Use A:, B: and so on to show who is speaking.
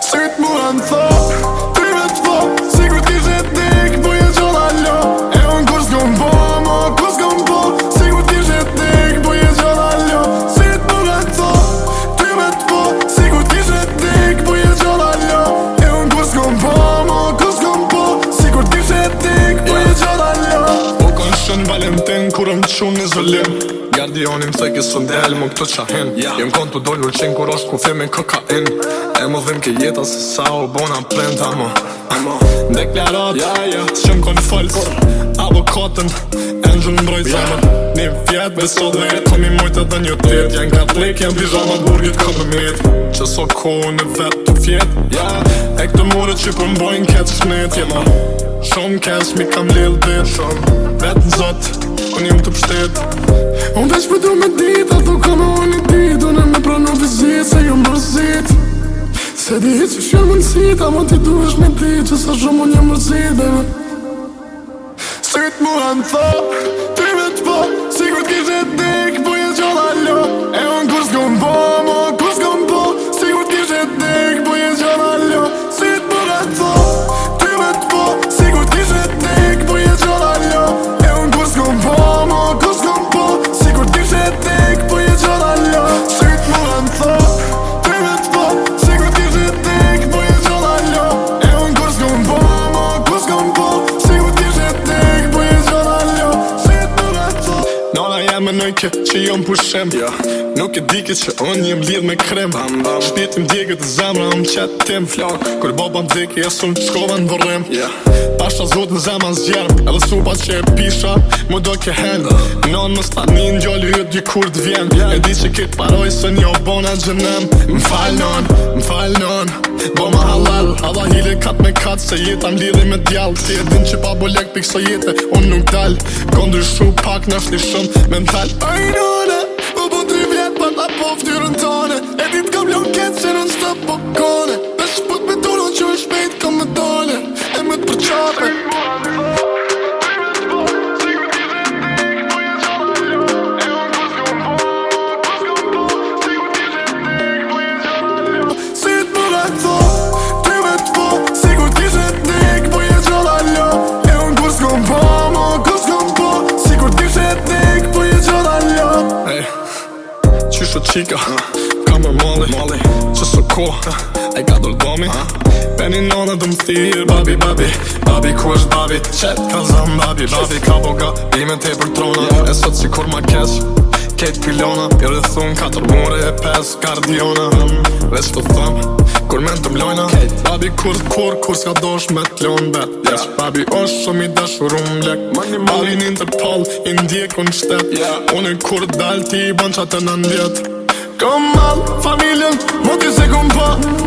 A: Street move mon
B: qëllim Gjerdi onim se kësë të ndelë më këtë qahen yeah. Jem kon të dojnë u qenë kur është ku feme në kokain E më dhëm ke jeta se sa o bona plenë ta më Ndek një ratë, yeah, yeah. të qëmë konë falsë Avokatën, engjën në mbrojtë yeah. Një vjetë besodë dhe jetë të mi mujtë Kërën një të jetë, janë gratë lekë, janë bizon më burgit ka me mitë Që so kohën e vetë të fjetë, ja E këtë mure që për mbojnë këtë së smetë, jenë Shumë kësë mi kam lillë bitë, shumë
A: Vetë në zotë, unë jëmë të pështetë Unë veç për me ditë, ato thukë më unë i ditë Unë e me pranu në vizitë, se ju më rëzitë Se di i që shumë në citë, a t'i duesh me ditë Që sa shumë unë jë më rëzitë, bebe Sëjtë mu e në thë
B: Menoj nëjë që që jëmë pushem yeah. Nuk e di këtë që unë jem lidh me krem bam, bam. Shpjetim dje këtë zemra më qëtim Flak, kër baban dhe kë jesu në shkova në vërrem yeah. Pasha zotë në zemë asë gjermë Edhe supa që e pisha, më do ke hen uh. Nënë më në gjallë rrët dy kur të vjen yeah. E di që këtë paroj së një obona gjenem Më falë nënë, më falë nënë Bo ma halal Alla hile kat me kat Se jetam lidhe me djall Se e din që pa bolek lek pik so jetë Un nuk
A: dal Kondrë shu pak në shli shum mental I know that Bo bo tri vjet pa ta pof dyrën tane E dit kam ljon ket që nën stop Bo po bo
B: sa qika Kamër mali, mali Që së ko, e ka dollë domi Beni nona dëmë thirë, babi, babi Babi ku është babi, qëtë ka zëmë babi Babi ka boga, bime të e për trona E sot si kur ma keshë ket pilona Jo dhe thun 4 mure e 5 kardiona Vesh të thëm, kur me të mlojna Babi kur të kur, kur s'ka dosh me t'lon bet yeah. Babi osh shumë i dashur um lek money, money. Babi n'interpol, i ndjek unë shtet yeah. Unë kur dal ti i ban qatë në ndjet
A: Kom mal, familjen, mu ti se kom pa